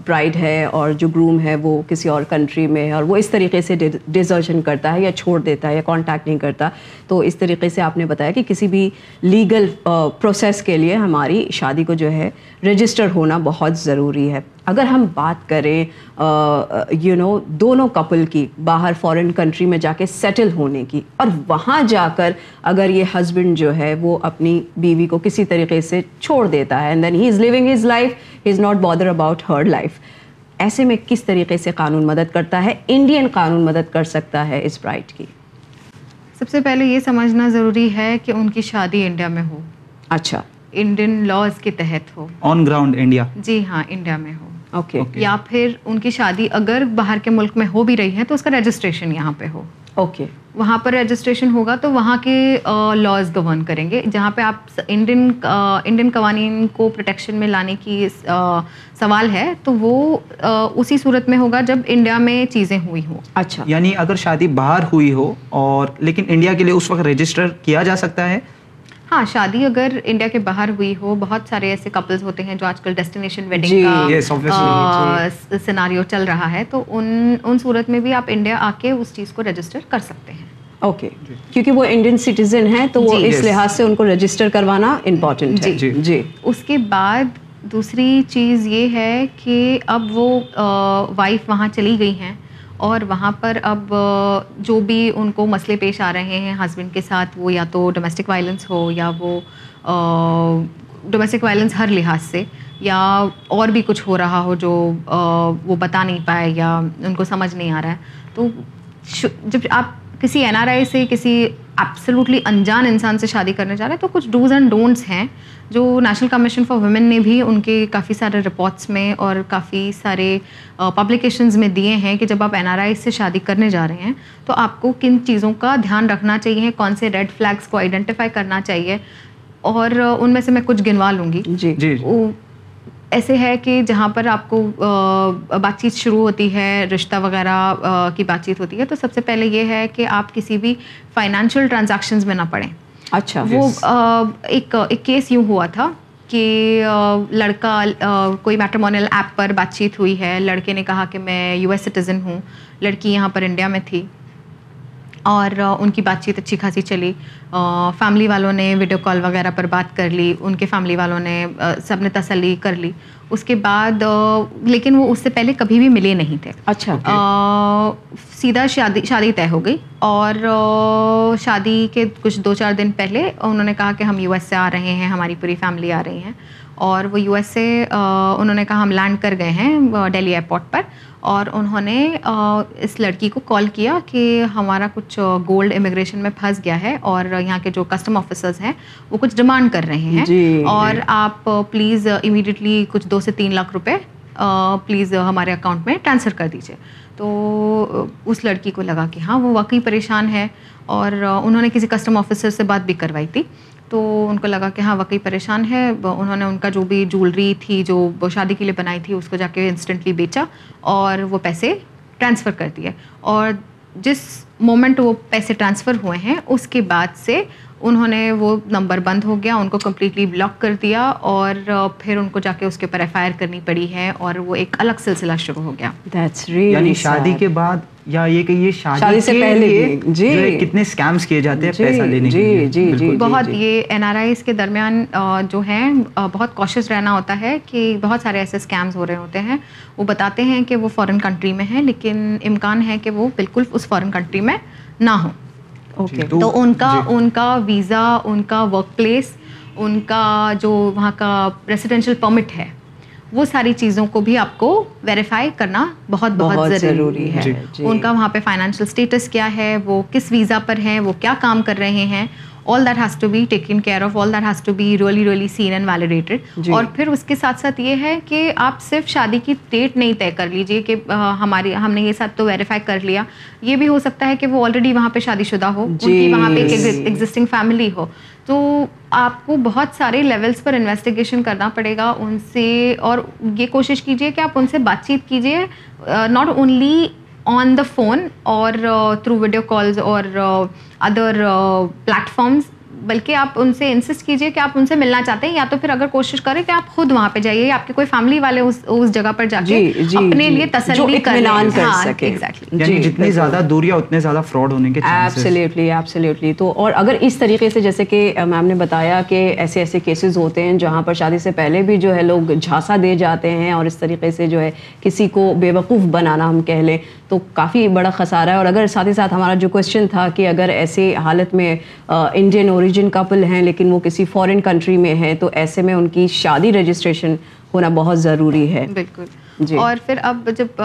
برائڈ ہے اور جو روم ہے وہ کسی اور کنٹری میں ہے اور وہ اس طریقے سے ڈیزرشن کرتا ہے یا چھوڑ دیتا ہے یا کانٹیکٹ نہیں کرتا تو اس طریقے سے آپ نے بتایا کہ کسی بھی لیگل پروسیس کے لیے ہماری شادی کو جو ہے رجسٹر ہونا بہت ضروری ہے اگر ہم بات کریں یو نو دونوں کپل کی باہر فارن کنٹری میں جا کے سیٹل ہونے کی اور وہاں جا کر اگر یہ ہسبینڈ جو ہے وہ اپنی بیوی کو کسی طریقے سے چھوڑ دیتا ہے and then he is living his life he is not bother about her life ایسے میں کس طریقے سے قانون مدد کرتا ہے انڈین قانون مدد کر سکتا ہے اس برائٹ کی سب سے پہلے یہ سمجھنا ضروری ہے کہ ان کی شادی انڈیا میں ہو اچھا انڈین لاس کے تحت ہو آن گراؤنڈ انڈیا جی ہاں انڈیا میں ہو اوکے یا پھر ان کی شادی اگر باہر کے ملک میں ہو بھی رہی ہے تو اس کا رجسٹریشن یہاں پہ ہو اوکے وہاں پر رجسٹریشن ہوگا تو وہاں کے لاز گورن کریں گے جہاں پہ آپ انڈین انڈین قوانین کو پروٹیکشن میں لانے کی سوال ہے تو وہ اسی صورت میں ہوگا جب انڈیا میں چیزیں ہوئی ہوں اچھا یعنی اگر شادی باہر ہوئی ہو اور لیکن انڈیا کے لیے اس وقت رجسٹر کیا جا سکتا ہے ہاں شادی اگر انڈیا کے باہر ہوئی ہو بہت سارے ایسے کپلز ہوتے ہیں جو آج کل ڈیسٹینیشن جی، ویڈنگ کا سیناریو چل رہا ہے تو ان ان صورت میں بھی آپ انڈیا آ کے اس چیز کو رجسٹر کر سکتے ہیں اوکے کیونکہ وہ انڈین سٹیزن ہیں تو وہ جی، اس لحاظ سے ان کو رجسٹر کروانا امپورٹنٹ جی، ہے جی اس کے بعد دوسری چیز یہ ہے کہ اب وہ وائف وہاں چلی گئی ہیں اور وہاں پر اب جو بھی ان کو مسئلے پیش آ رہے ہیں ہسبینڈ کے ساتھ وہ یا تو ڈومیسٹک وائلنس ہو یا وہ ڈومیسٹک وائلنس ہر لحاظ سے یا اور بھی کچھ ہو رہا ہو جو وہ بتا نہیں پائے یا ان کو سمجھ نہیں آ رہا ہے تو جب آپ کسی این آر آئی سے کسی ایپسلوٹلی انجان انسان سے شادی کرنے جا رہا ہے تو کچھ ڈوز اینڈ ڈونٹس ہیں جو نیشنل کمیشن فار ویمن نے بھی ان کے کافی سارے رپورٹس میں اور کافی سارے پبلیکیشنز میں دیے ہیں کہ جب آپ این آر آئی سے شادی کرنے جا رہے ہیں تو آپ کو کن چیزوں کا دھیان رکھنا چاہیے کون سے ریڈ فلیگس کو آئیڈینٹیفائی کرنا چاہیے اور ان میں سے میں کچھ گنوا لوں گی جی جی ایسے ہے کہ جہاں پر آپ کو بات چیت شروع ہوتی ہے رشتہ وغیرہ کی بات چیت ہوتی ہے تو سب سے پہلے یہ ہے کہ آپ کسی بھی فائنینشیل ٹرانزیکشنز میں نہ پڑھیں اچھا وہ ایک ایک کیس یوں ہوا تھا کہ لڑکا کوئی میٹرمونل ایپ پر بات چیت ہوئی ہے لڑکے نے کہا کہ میں یو ایس سٹیزن ہوں لڑکی یہاں پر انڈیا میں تھی اور ان کی بات چیت اچھی خاصی چلی فیملی والوں نے ویڈیو کال وغیرہ پر بات کر لی ان کے فیملی والوں نے سب نے تسلی کر لی اس کے بعد لیکن وہ اس سے پہلے کبھی بھی ملے نہیں تھے اچھا سیدھا شادی شادی طے ہو گئی اور شادی کے کچھ دو چار دن پہلے انہوں نے کہا کہ ہم یو ایس سے آ رہے ہیں ہماری پوری فیملی آ رہی ہیں اور وہ یو ایس اے انہوں نے کہا ہم لینڈ کر گئے ہیں ڈیلی ایئرپورٹ پر اور انہوں نے اس لڑکی کو کال کیا کہ ہمارا کچھ گولڈ امیگریشن میں پھنس گیا ہے اور یہاں کے جو کسٹم آفیسرز ہیں وہ کچھ ڈیمانڈ کر رہے ہیں جی، اور جی۔ آپ پلیز امیڈیٹلی کچھ دو سے تین لاکھ روپے پلیز ہمارے اکاؤنٹ میں ٹرانسفر کر دیجیے تو اس لڑکی کو لگا کہ ہاں وہ واقعی پریشان ہے اور انہوں نے کسی کسٹم آفیسر سے بات بھی کروائی تھی تو ان کو لگا کہ ہاں واقعی پریشان ہے انہوں نے ان کا جو بھی جولری تھی جو شادی کے لیے بنائی تھی اس کو جا کے انسٹنٹلی بیچا اور وہ پیسے ٹرانسفر کر دیے اور جس مومنٹ وہ پیسے ٹرانسفر ہوئے ہیں اس کے بعد سے انہوں نے وہ نمبر بند ہو گیا ان کو کمپلیٹلی بلاک کر دیا اور پھر ان کو جا کے اس کے اوپر ایف آئی آر کرنی پڑی ہے اور وہ ایک الگ سلسلہ شروع ہو گیا یعنی شادی کے بعد یا یہ کہ یہ شادی سے پہلے جی کتنے اسکیمس کیے جاتے ہیں جی، پیسہ لینے جی جی جی بہت یہ این آر آئیز کے درمیان جو ہیں بہت کوشش رہنا ہوتا ہے کہ بہت سارے ایسے اسکیمس ہو رہے ہوتے ہیں وہ بتاتے ہیں کہ وہ فورن کنٹری میں ہیں لیکن امکان ہے کہ وہ بالکل اس فورن کنٹری میں نہ ہوں اوکے جی، تو ان کا جی۔ ان کا ویزا ان کا ورک پلیس ان کا جو وہاں کا ریسیڈینشیل پرمٹ ہے وہ ساری چیزوں کو بھی آپ کو ویریفائی کرنا بہت بہت ضروری ہے جی. ان کا وہاں پہ فائنینشیل اسٹیٹس کیا ہے وہ کس ویزا پر ہیں وہ کیا کام کر رہے ہیں all that has to be taken care of all that has to be really really seen and validated اور پھر اس کے ساتھ ساتھ یہ ہے کہ آپ صرف شادی کی ڈیٹ نہیں طے کر لیجیے کہ ہماری ہم نے یہ سب تو ویریفائی کر لیا یہ بھی ہو سکتا ہے کہ وہ آلریڈی وہاں پہ شادی شدہ ہو جی. ان کی وہاں پہ ایگزٹنگ فیملی جی. ہو تو آپ کو بہت سارے لیولس پر انویسٹیگیشن کرنا پڑے گا ان سے اور یہ کوشش کیجیے کہ آپ ان سے بات چیت کیجیے not only on the phone اور تھرو ویڈیو کالز اور ادر پلیٹفارمس بلکہ آپ ان سے انسسٹ کیجئے کہ آپ ان سے ملنا چاہتے ہیں یا تو پھر اگر کوشش کریں کہ آپ خود وہاں پہ جائیے آپ کے کوئی فیملی والے اس جگہ پر جا کے جی، جی، اپنے جی، لیے تسلی کر ہاں، یعنی جتنی زیادہ دوریا اتنے زیادہ فراڈ ہونے کے ایبسلیٹلی ایبسلیٹلی تو اور اگر اس طریقے سے جیسے کہ میم نے بتایا کہ ایسے ایسے کیسز ہوتے ہیں جہاں پر شادی سے پہلے بھی جو ہے لوگ جھانسا دے جاتے ہیں اور اس طریقے سے جو ہے کسی کو بے وقوف بنانا ہم کہہ لیں تو کافی بڑا خسارہ ہے اور اگر ساتھ ہی ساتھ ہمارا جو کوشچن تھا کہ اگر ایسے حالت میں انڈین اوریجن کپل ہیں لیکن وہ کسی فورن کنٹری میں ہیں تو ایسے میں ان کی شادی رجسٹریشن ہونا بہت ضروری ہے بالکل جی۔ اور پھر اب جب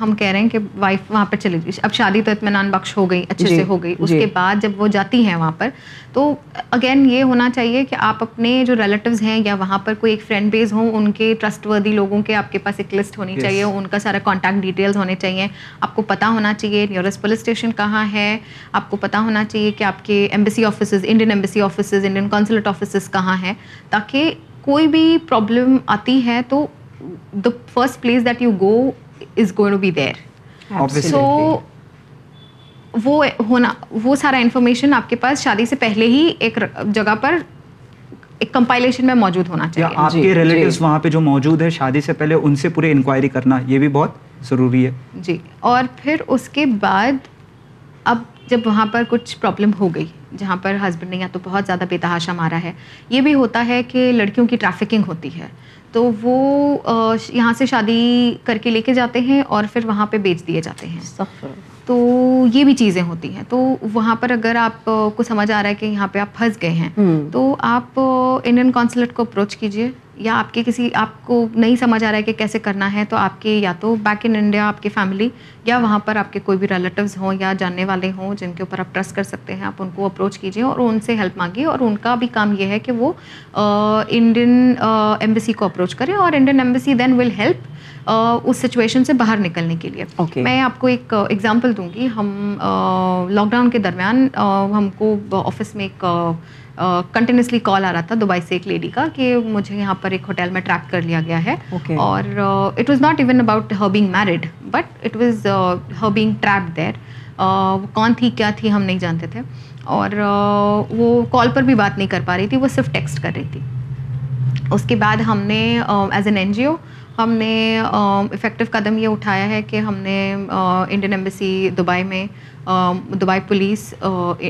ہم کہہ رہے ہیں کہ وائف وہاں پر چلی گئی اب شادی تو اطمینان بخش ہو گئی اچھے جی۔ سے ہو گئی اس جی۔ کے بعد جب وہ جاتی ہیں وہاں پر تو اگین یہ ہونا چاہیے کہ آپ اپنے جو ریلیٹیوز ہیں یا وہاں پر کوئی ایک فرینڈ بیز ہوں ان کے ٹرسٹ وردی لوگوں کے آپ کے پاس ایک لسٹ ہونی چاہیے ان کا سارا کانٹیکٹ ڈیٹیلس ہونے چاہیے آپ کو پتہ ہونا چاہیے نیئرسٹ پولیس اسٹیشن کہاں ہے آپ کو پتہ ہونا چاہیے کہ آپ کے embassy offices Indian embassy offices Indian consulate offices کہاں ہیں تاکہ کوئی بھی پرابلم آتی ہے تو the first place that you go is going to be there so وہ ہونا وہ سارا انفارمیشن آپ کے پاس شادی سے پہلے ہی ایک جگہ پر ایک کمپائلیشن میں موجود ہونا چاہیے آپ کے ریلیٹیوز وہاں پہ جو موجود ہیں شادی سے پہلے ان سے پورے انکوائری کرنا یہ بھی بہت ضروری ہے جی اور پھر اس کے بعد اب جب وہاں پر کچھ پرابلم ہو گئی جہاں پر ہسبینڈ نے یا تو بہت زیادہ بے تحاشا مارا ہے یہ بھی ہوتا ہے کہ لڑکیوں کی ٹریفکنگ ہوتی ہے تو وہ یہاں سے شادی کر کے لے کے جاتے ہیں اور پھر وہاں پہ بیچ دیے جاتے ہیں تو یہ بھی چیزیں ہوتی ہیں تو وہاں پر اگر آپ کو سمجھ آ رہا ہے کہ یہاں پہ آپ پھنس گئے ہیں تو آپ انڈین کونسلیٹ کو اپروچ کیجیے یا آپ کے کسی آپ کو نہیں سمجھ آ رہا ہے کہ کیسے کرنا ہے تو آپ کے یا تو بیک ان انڈیا آپ کی فیملی یا وہاں پر آپ کے کوئی بھی ریلیٹیوز ہوں یا جاننے والے ہوں جن کے اوپر آپ ٹرسٹ کر سکتے ہیں آپ ان کو اپروچ کیجیے اور ان سے ہیلپ مانگیے اور ان کا بھی کام یہ ہے کہ وہ انڈین ایمبیسی کو اپروچ کریں اور Indian embassy then will help us situation سے باہر نکلنے کے لیے میں آپ کو ایک ایگزامپل دوں گی ہم لاک ڈاؤن کے درمیان ہم کو آفس میں ایک کنٹینیوسلی کال آ رہا تھا دبئی سے ایک لیڈی کا کہ مجھے یہاں پر ایک ہوٹل میں ٹریک کر لیا گیا ہے اور it was not even about her being married but it was her being track there کون تھی کیا تھی ہم نہیں جانتے تھے اور وہ کال پر بھی بات نہیں کر پا رہی تھی وہ صرف ٹیکسٹ کر رہی تھی اس کے بعد ہم نے as an N G O ہم نے افیکٹو قدم یہ اٹھایا ہے کہ ہم نے انڈین ایمبیسی دبئی میں Dubai police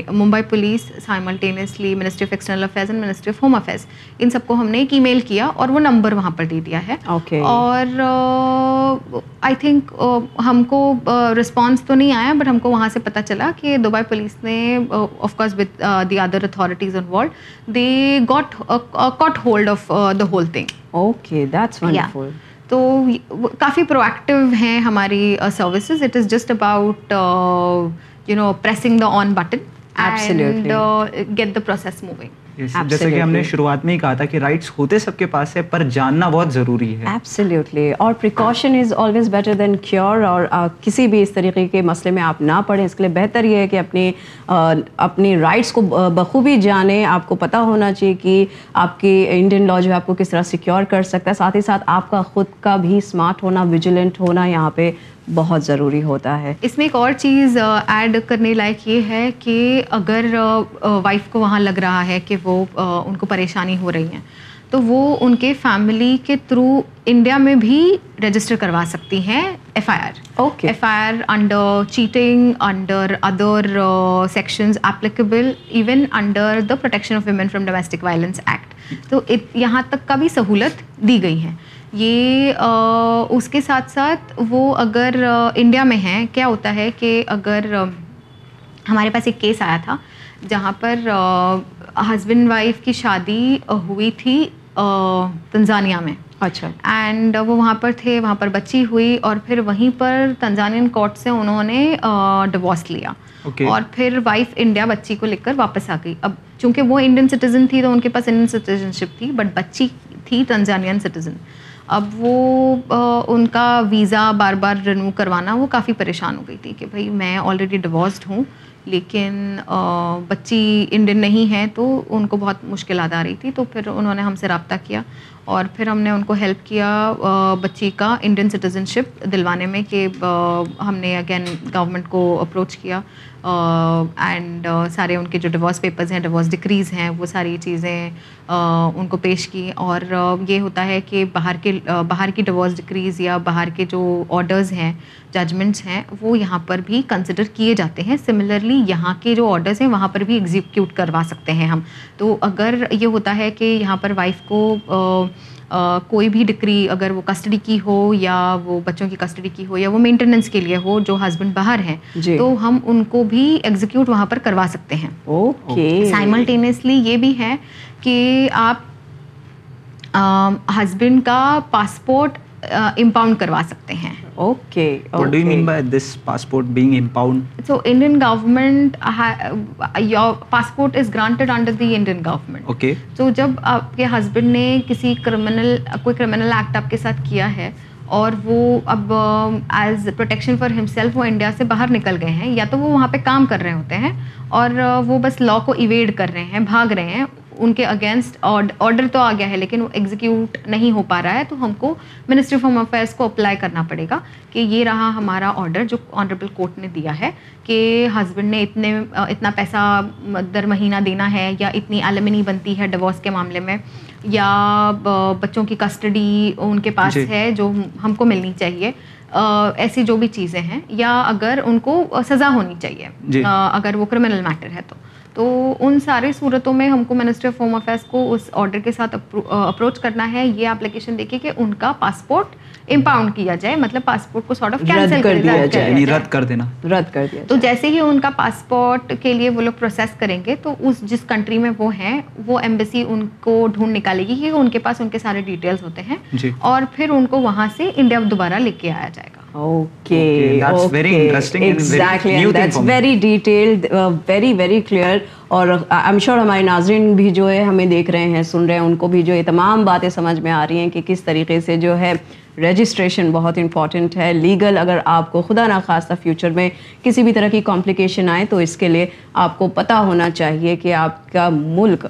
Mumbai police simultaneously ministry of external affairs and ministry of home affairs ان سب کو ہم نے ایک ای میل کیا اور وہ نمبر وہاں پر دے دیا ہے اور آئی تھنک ہم کو رسپانس تو نہیں آیا بٹ ہم کو وہاں سے پتہ چلا کہ دبئی پولیس نے of course with the other authorities on world they got caught hold of the whole thing okay that's wonderful تو کافی پرویکٹیو ہیں ہماری services it is just about you know pressing the on button get the process moving جیسے کہ ہم نے شروعات میں ہی کہا تھا کہ رائٹس ہوتے سب کے پاس ہے پر جاننا بہت ضروری ہے ایبسلیوٹلی اور precaution is always better than cure اور کسی بھی اس طریقے کے مسئلے میں آپ نہ پڑھیں اس کے لیے بہتر یہ ہے کہ اپنی اپنی رائٹس کو بخوبی جانیں آپ کو پتہ ہونا چاہیے کہ آپ کی انڈین لا جو ہے آپ کو کس طرح سیکیور کر سکتا ہے ساتھ ہی ساتھ آپ کا خود کا بھی اسمارٹ ہونا ویجیلنٹ ہونا یہاں پہ بہت ضروری ہوتا ہے اس میں ایک اور چیز ایڈ کرنے لائق یہ ہے کہ اگر وائف کو وہاں لگ رہا ہے کہ وہ ان کو پریشانی ہو رہی ہیں تو وہ ان کے فیملی کے تھرو انڈیا میں بھی رجسٹر کروا سکتی ہیں F I R okay F I R under cheating under other sections applicable even under the protection of women from domestic violence act تو یہاں تک کا بھی سہولت دی گئی ہیں یہ اس کے ساتھ ساتھ وہ اگر انڈیا میں ہیں کیا ہوتا ہے کہ اگر ہمارے پاس ایک کیس آیا تھا جہاں پر ہسبینڈ وائف کی شادی ہوئی تھی تنزانیہ میں اچھا اینڈ وہ وہاں پر تھے وہاں پر بچی ہوئی اور پھر وہیں پر تنزانین کورٹ سے انہوں نے ڈوس لیا اور پھر وائف انڈیا بچی کو لے کر واپس آ گئی اب چونکہ وہ انڈین سٹیزن تھی تو ان کے پاس انڈین سٹیزن شپ تھی بٹ بچی تھی تنزانین سٹیزن اب وہ ان کا ویزا بار بار رینو کروانا وہ کافی پریشان ہو گئی تھی کہ بھائی میں آلریڈی ڈوارسڈ ہوں لیکن بچی انڈین نہیں ہے تو ان کو بہت مشکلات آ رہی تھی تو پھر انہوں نے ہم سے رابطہ کیا اور پھر ہم نے ان کو ہیلپ کیا بچی کا انڈین سٹیزن شپ دلوانے میں کہ ہم نے اگین گورنمنٹ کو اپروچ کیا اینڈ سارے ان کے جو ڈیورس پیپرز ہیں ڈیورس ڈگریز ہیں وہ ساری چیزیں ان کو پیش کی اور یہ ہوتا ہے کہ باہر کے باہر کی ڈیورس ڈگریز یا باہر کے جو آڈرز ہیں ججمنٹس ہیں وہ یہاں پر بھی کنسیڈر کیے جاتے ہیں سملرلی یہاں کے جو آرڈرز ہیں وہاں پر بھی ایگزیکیوٹ کروا سکتے ہیں ہم تو اگر یہ ہوتا ہے کہ یہاں پر وائف کو کوئی بھی ڈگری اگر وہ کسٹڈی کی ہو یا وہ بچوں کی کسٹڈی کی ہو یا وہ مینٹیننس کے لیے ہو جو ہسبینڈ باہر ہیں جی۔ تو ہم ان کو بھی ایگزیکیوٹ وہاں پر کروا سکتے ہیں سائملٹینیسلی یہ بھی ہے کہ آپ ہسبینڈ کا پاسپورٹ جب آپ کے ہسبینڈ نے اور وہ اب ایز پروٹیکشن فار ہمسیلف وہ انڈیا سے باہر نکل گئے ہیں یا تو وہ وہاں پہ کام کر رہے ہوتے ہیں اور وہ بس لا کو ایویڈ کر رہے ہیں بھاگ رہے ہیں ان کے اگینسٹ آرڈر تو آ گیا ہے لیکن وہ ایگزیکیوٹ نہیں ہو پا رہا ہے تو ہم کو منسٹری آف ہوم افیئرس کو اپلائی کرنا پڑے گا کہ یہ رہا ہمارا آرڈر جو آنریبل کورٹ نے دیا ہے کہ ہسبینڈ نے اتنے اتنا پیسہ در مہینہ دینا ہے یا اتنی المنی بنتی ہے ڈیوس کے معاملے میں یا بچوں کی کسٹڈی ان کے پاس جی۔ ہے جو ہم کو ملنی چاہیے ایسی جو بھی چیزیں ہیں یا اگر ان کو سزا ہونی چاہیے جی۔ اگر وہ کرمنل میٹر ہے تو تو ان ساری صورتوں میں ہم کو منسٹری آف ہوم افیئرس کو اس آرڈر کے ساتھ اپرو اپروچ کرنا ہے یہ اپلیکیشن دیکھیے کہ ان کا پاسپورٹ امپاؤنڈ کیا جائے مطلب پاسپورٹ کو سارٹ آف کینسل کر دیا جائے یعنی رد کر دینا رد کر دیا تو جیسے ہی ان کا پاسپورٹ کے لیے وہ لوگ پروسیس کریں گے تو اس جس کنٹری میں وہ ہیں وہ ایمبیسی ان کو ڈھونڈ نکالے گی کیونکہ ان کے پاس ان کے سارے ڈیٹیلس ہوتے ہیں جی۔ اور پھر ان کو وہاں سے انڈیا دوبارہ لے کے آیا جائے گا uh, اور ایم uh, شیور ہمارے ناظرین بھی جو ہے ہمیں دیکھ رہے ہیں سن رہے ہیں ان کو بھی جو یہ تمام باتیں سمجھ میں آ رہی ہیں کہ کس طریقے سے جو ہے رجسٹریشن بہت امپورٹنٹ ہے لیگل اگر آپ کو خدا نخواستہ فیوچر میں کسی بھی طرح کی کمپلیکیشن آئے تو اس کے لیے آپ کو پتہ ہونا چاہیے کہ آپ کا ملک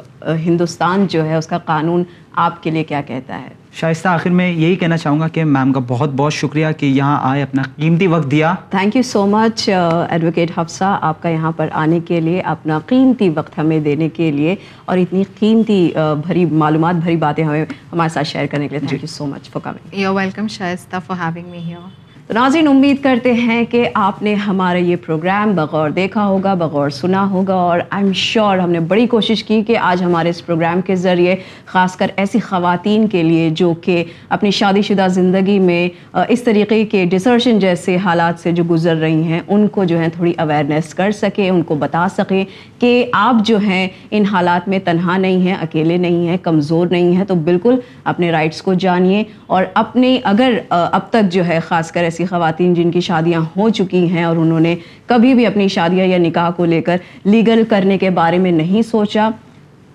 ہندوستان جو ہے اس کا قانون آپ کے لیے کیا کہتا ہے شائستہ آخر میں یہی کہنا چاہوں گا کہ میم کا بہت بہت شکریہ کہ یہاں آئے اپنا قیمتی وقت دیا thank you so much advocate Hafsa آپ کا یہاں پر آنے کے لیے اپنا قیمتی وقت ہمیں دینے کے لیے اور اتنی قیمتی uh, بھری معلومات بھری باتیں ہمیں ہمارے ساتھ شیئر کرنے کے لیے thank you you so much coming welcome Shaista for having me here تو ناظرین امید کرتے ہیں کہ آپ نے ہمارا یہ پروگرام بغور دیکھا ہوگا بغور سنا ہوگا اور آئی ایم شیور ہم نے بڑی کوشش کی کہ آج ہمارے اس پروگرام کے ذریعے خاص کر ایسی خواتین کے لیے جو کہ اپنی شادی شدہ زندگی میں اس طریقے کے ڈسرشن جیسے حالات سے جو گزر رہی ہیں ان کو جو ہے تھوڑی اویئرنیس کر سکیں ان کو بتا سکیں کہ آپ جو ہیں ان حالات میں تنہا نہیں ہیں اکیلے نہیں ہیں کمزور نہیں ہیں تو بالکل اپنے رائٹس کو جانیے اور اپنے اگر اب تک جو ہے خاص کر ایسی خواتین جن کی شادیاں ہو چکی ہیں اور انہوں نے کبھی بھی اپنی شادیاں یا نکاح کو لے کر لیگل کرنے کے بارے میں نہیں سوچا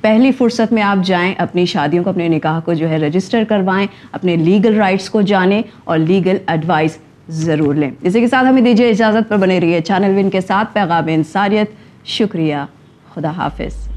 پہلی فرصت میں آپ جائیں اپنی شادیوں کو اپنے نکاح کو جو ہے رجسٹر کروائیں اپنے لیگل رائٹس کو جانیں اور لیگل ایڈوائس ضرور لیں اسی کے ساتھ ہمیں دیجیے اجازت پر بنے رہی ہے چینل ون کے ساتھ پیغام انصاریت شکریہ خدا حافظ